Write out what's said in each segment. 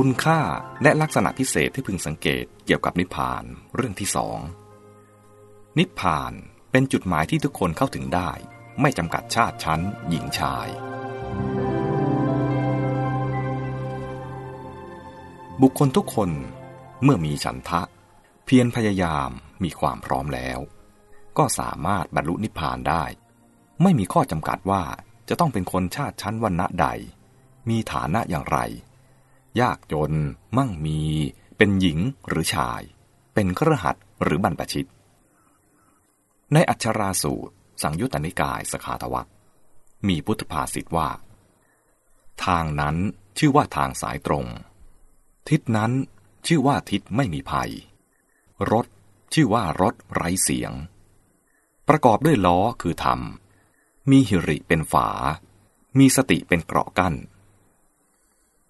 คุณค่าและลักษณะพิเศษที่พึงสังเกตเกี่ยวกับนิพพานเรื่องที่สองนิพพานเป็นจุดหมายที่ทุกคนเข้าถึงได้ ไม่จำกัดชาติชั้น หญิงชาย บุคคลทุกคนเมื่อมีฉันทะ เพียรพยายามมีความพร้อมแล้ว ก็สามารถบรรลุนิพพานได้ ไม่มีข้อจำกัดว่าจะต้องเป็นคนชาติชั้นวรรณะใด มีฐานะอย่างไร ยากจน มั่งมี เป็นหญิงหรือชาย เป็นครหัสหรือบรรพชิต ในอัชราสูตร สังยุตตนิกายสขาทวัตมีพุทธภาษิตว่า ทางนั้นชื่อว่าทางสายตรง ทิศนั้นชื่อว่าทิศไม่มีภัย รถชื่อว่ารถไร้เสียง ประกอบด้วยล้อคือธรรม มีหิริเป็นฝา มีสติเป็นเกราะกั้น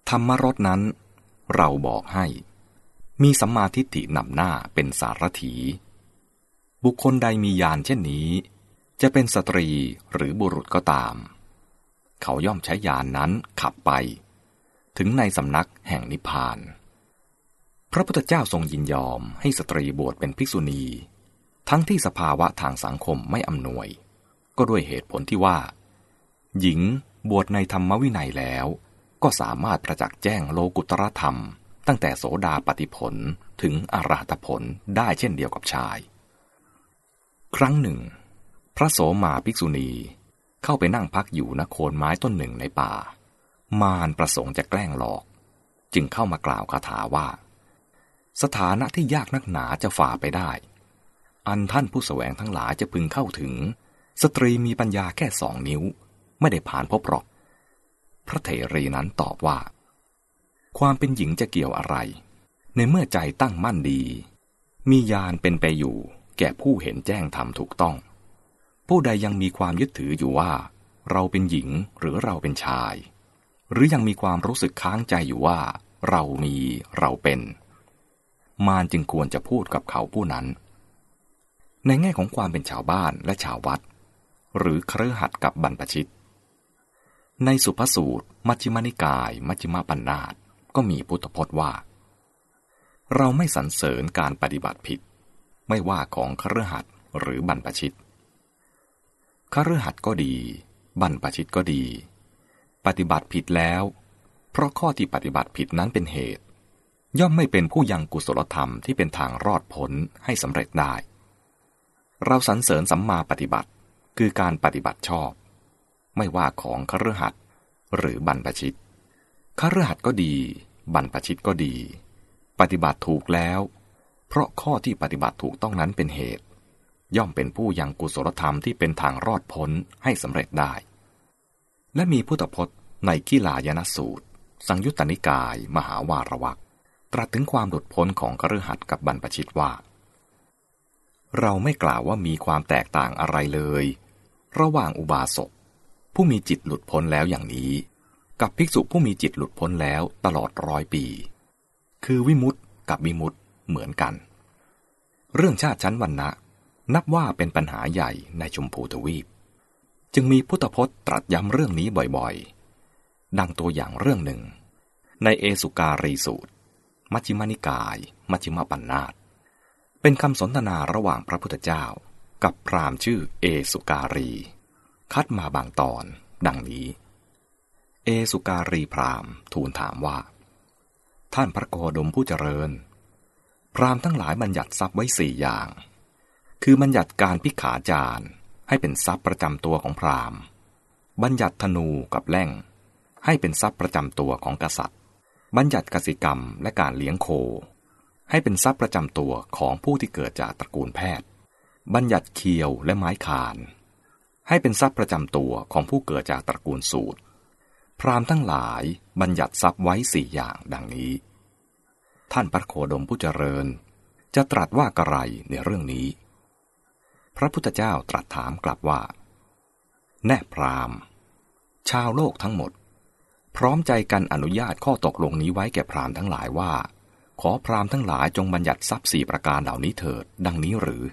ธรรมรถนั้น เราบอกให้ มีสัมมาทิฏฐินำหน้าเป็นสารถี บุคคลใดมียานเช่นนี้ จะเป็นสตรีหรือบุรุษก็ตาม เขาย่อมใช้ยานนั้นขับไป ถึงในสำนักแห่งนิพพาน พระพุทธเจ้าทรงยินยอมให้สตรีบวชเป็นภิกษุณี ทั้งที่สภาวะทางสังคมไม่อำนวย ก็ด้วยเหตุผลที่ว่า หญิงบวชในธรรมวินัยแล้ว ก็สามารถประจักษ์แจ้งโลกุตรธรรม ตั้งแต่โสดาปฏิผลถึงอรหัตผลได้เช่นเดียวกับชาย ครั้งหนึ่ง พระโสมาภิกษุณีเข้าไปนั่งพักอยู่ณโคนไม้ต้นหนึ่งในป่า มารประสงค์จะแกล้งหลอก จึงเข้ามากล่าวคาถาว่า สถานะที่ยากนักหนาจะฝ่าไปได้ อันท่านผู้แสวงทั้งหลายจะพึงเข้าถึง สตรีมีปัญญาแค่สองนิ้ว ไม่ได้ผ่านพบหรอก พระเถรีนั้นตอบว่า ความเป็นหญิงจะเกี่ยวอะไร ในเมื่อใจตั้งมั่นดี มียานเป็นไปอยู่ แก่ผู้เห็นแจ้งธรรมถูกต้อง ผู้ใดยังมีความยึดถืออยู่ว่า เราเป็นหญิงหรือเราเป็นชาย หรือยังมีความรู้สึกค้างใจอยู่ว่า เรามีเราเป็น มารจึงควรจะพูดกับเขาผู้นั้น ในแง่ของความเป็นชาวบ้านและชาววัด หรือเครือหัดกับบรรพชิต ในสุภสูตร มัชฌิมานิกาย มัชฌิมปัญนาตก็มีพุทธพจน์ว่า เราไม่สรรเสริญการปฏิบัติผิด ไม่ว่าของครือหัดหรือบรรพชิตคฤหัสถ์ก็ดี บรรพชิตก็ดี ปฏิบัติผิดแล้ว เพราะข้อที่ปฏิบัติผิดนั้นเป็นเหตุ ย่อมไม่เป็นผู้ยังกุศลธรรมที่เป็นทางรอดพ้นให้สำเร็จได้ เราสรรเสริญสัมมาปฏิบัติคือการปฏิบัติชอบ ไม่ว่าของคฤหัสถ์หรือบรรพชิตคฤหัสถ์ก็ดี บรรพชิตก็ดี ปฏิบัติถูกแล้ว เพราะข้อที่ปฏิบัติถูกต้องนั้นเป็นเหตุ ย่อมเป็นผู้ยังกุศลธรรมที่เป็นทางรอดพ้นให้สำเร็จได้ และมีพุทธพจน์ในกีลายนสูตร สังยุตตนิกาย มหาวารวักตรัสถึงความหลุดพ้นของคฤหัสถ์กับบรรพชิตว่า เราไม่กล่าวว่ามีความแตกต่างอะไรเลย ระหว่างอุบาสก ผู้มีจิตหลุดพ้นแล้วอย่างนี้ กับภิกษุผู้มีจิตหลุดพ้นแล้วตลอดร้อยปี คือวิมุตติกับวิมุตติเหมือนกัน เรื่องชาติชั้นวรรณะนับว่าเป็นปัญหาใหญ่ในชมพูทวีป จึงมีพุทธพจน์ตรัสย้ำเรื่องนี้บ่อยๆ ดังตัวอย่างเรื่องหนึ่ง ในเอสุการีสูตร มัชฌิมานิกาย มัชฌิมปัญนาตเป็นคำสนทนาระหว่างพระพุทธเจ้า กับพราหมณ์ชื่อเอสุการี คัดมาบางตอน ดังนี้ เอสุการีพรามทูลถามว่า ท่านพระโคดมผู้เจริญ พรามทั้งหลายบัญญัติทรัพย์ไว้สี่อย่าง คือบัญญัติการพิขาจารให้เป็นทรัพย์ประจำตัวของพรามบัญญัติธนูกับแล่ง ให้เป็นทรัพย์ประจำตัวของกษัตริย์ บัญญัติกสิกรรมและการเลี้ยงโค ให้เป็นทรัพย์ประจำตัวของผู้ที่เกิดจากตระกูลแพทย์ บัญญัติเคียวและไม้คาน ให้เป็นทรัพย์ประจำตัวของผู้เกิดจากตระกูลสูตร พราหมณ์ทั้งหลายบัญญัติทรัพย์ไว้สี่อย่างดังนี้ ท่านพระโคดมผู้เจริญ จะตรัสว่ากระไรในเรื่องนี้ พระพุทธเจ้าตรัสถามกลับว่า แน่พราหมณ์ ชาวโลกทั้งหมด พร้อมใจกันอนุญาตข้อตกลงนี้ไว้แก่พราหมณ์ทั้งหลายว่า ขอพราหมณ์ทั้งหลายจงบัญญัติทรัพย์สี่ประการเหล่านี้เถิด ดังนี้หรือ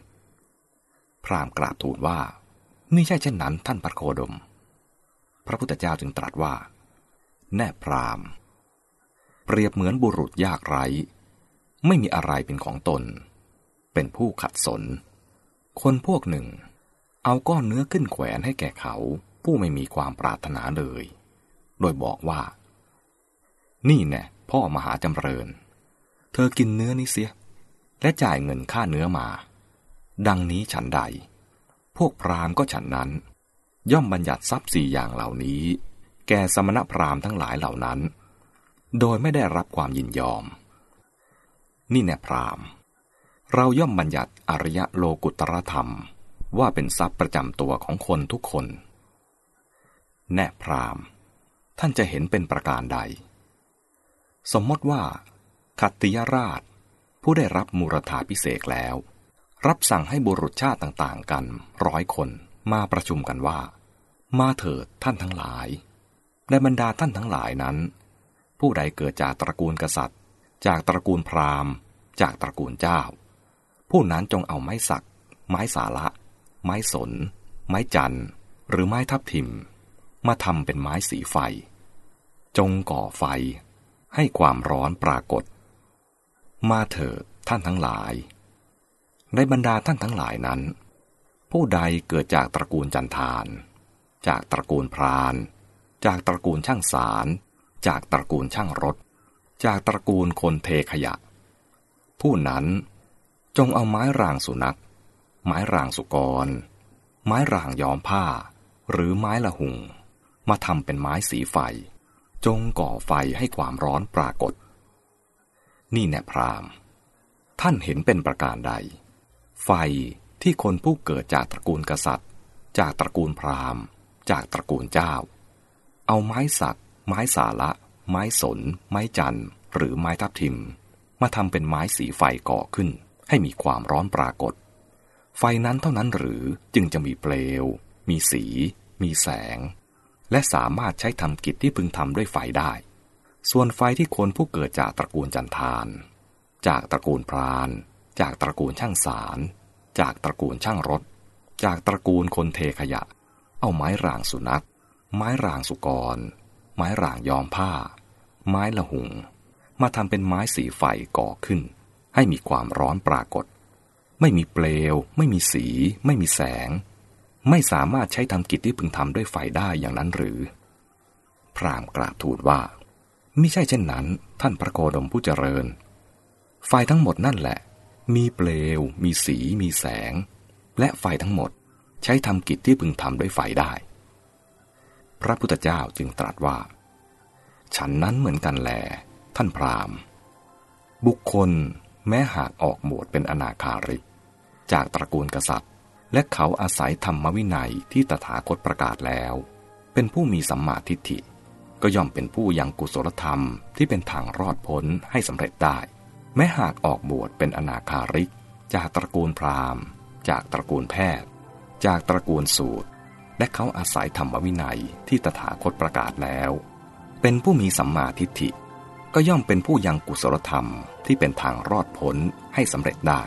พราหมณ์กราบทูลว่า มิใช่เช่นนั้นท่านพระโคดม พระพุทธเจ้าจึงตรัสว่า แน่พรามเปรียบเหมือนบุรุษยากไร้ ไม่มีอะไรเป็นของตน เป็นผู้ขัดสน คนพวกหนึ่ง เอาก้อนเนื้อขึ้นแขวนให้แก่เขา ผู้ไม่มีความปรารถนาเลย โดยบอกว่า นี่แน่พ่อมหาจำเริญ เธอกินเนื้อนี้เสีย และจ่ายเงินค่าเนื้อมา ดังนี้ฉันใด พวกพราหมณ์ก็ฉันนั้น ย่อมบัญญัติทรัพย์สี่อย่างเหล่านี้ แก่สมณพราหมณ์ทั้งหลายเหล่านั้น โดยไม่ได้รับความยินยอม นี่แน่พราหมณ์ เราย่อมบัญญัติอริยโลกุตรธรรม ว่าเป็นทรัพย์ประจำตัวของคนทุกคน แน่พราหมณ์ ท่านจะเห็นเป็นประการใด สมมติว่าขัตติยราช ผู้ได้รับมูรธาพิเศษแล้ว รับสั่งให้บุรุษชาติต่างๆ กันร้อยคนมาประชุมกันว่า มาเถิดท่านทั้งหลาย ในบรรดาท่านทั้งหลายนั้น ผู้ใดเกิดจากตระกูลกษัตริย์ จากตระกูลพราหมณ์ จากตระกูลเจ้า ผู้นั้นจงเอาไม้สัก ไม้สาละไม้สน ไม้จันหรือไม้ทับทิม มาทำเป็นไม้สีไฟ จงก่อไฟ ให้ความร้อนปรากฏ มาเถิดท่านทั้งหลาย ในบรรดาท่านทั้งหลายนั้น ผู้ใดเกิดจากตระกูลจันทาน จากตระกูลพราน จากตระกูลช่างสาร จากตระกูลช่างรถ จากตระกูลคนเทขยะ ผู้นั้นจงเอาไม้รางสุนัข ไม้รางสุกร ไม้รางย้อมผ้า หรือไม้ละหุง มาทำเป็นไม้สีไฟ จงก่อไฟให้ความร้อนปรากฏ นี่แน่พราม ท่านเห็นเป็นประการใด ไฟที่คนผู้เกิดจากตระกูลกษัตริย์ จากตระกูลพราหมณ์ จากตระกูลเจ้า เอาไม้สัก ไม้สาละ ไม้สน ไม้จันหรือไม้ทับทิม มาทำเป็นไม้สีไฟก่อขึ้น ให้มีความร้อนปรากฏ ไฟนั้นเท่านั้นหรือจึงจะมีเปลว มีสี มีแสง และสามารถใช้ทำกิจที่พึงทำด้วยไฟได้ ส่วนไฟที่คนผู้เกิดจากตระกูลจันทาน จากตระกูลพราน จากตระกูลช่างสาร จากตระกูลช่างรถ จากตระกูลคนเทขยะ เอาไม้รางสุนัข ไม้รางสุกร ไม้รางย้อมผ้า ไม้ละหุง มาทำเป็นไม้สีไฟก่อขึ้น ให้มีความร้อนปรากฏ ไม่มีเปลว ไม่มีสี ไม่มีแสง ไม่สามารถใช้ทำกิจที่พึงทำด้วยไฟได้อย่างนั้นหรือ พรามกราบทูลว่าไม่ใช่เช่นนั้น ท่านพระโคดมผู้เจริญ ไฟทั้งหมดนั่นแหละ มีเปลว มีสี มีแสง และไฟทั้งหมดใช้ทำกิจที่พึงทำด้วยไฟได้ พระพุทธเจ้าจึงตรัสว่า ฉันนั้นเหมือนกันแล ท่านพราหมณ์ บุคคลแม้หากออกหมวดเป็นอนาคาริก จากตระกูลกษัตริย์ และเขาอาศัยธรรมวินัยที่ตถาคตประกาศแล้ว เป็นผู้มีสัมมาทิฏฐิ ก็ย่อมเป็นผู้ยังกุศลธรรมที่เป็นทางรอดพ้นให้สำเร็จได้ แม้หากออกบวชเป็นอนาคาริก จากตระกูลพราหมณ์ จากตระกูลแพทย์ จากตระกูลสูตร และเขาอาศัยธรรมวินัยที่ตถาคตประกาศแล้ว เป็นผู้มีสัมมาทิฏฐิ ก็ย่อมเป็นผู้ยังกุศลธรรมที่เป็นทางรอดพ้นให้สำเร็จได้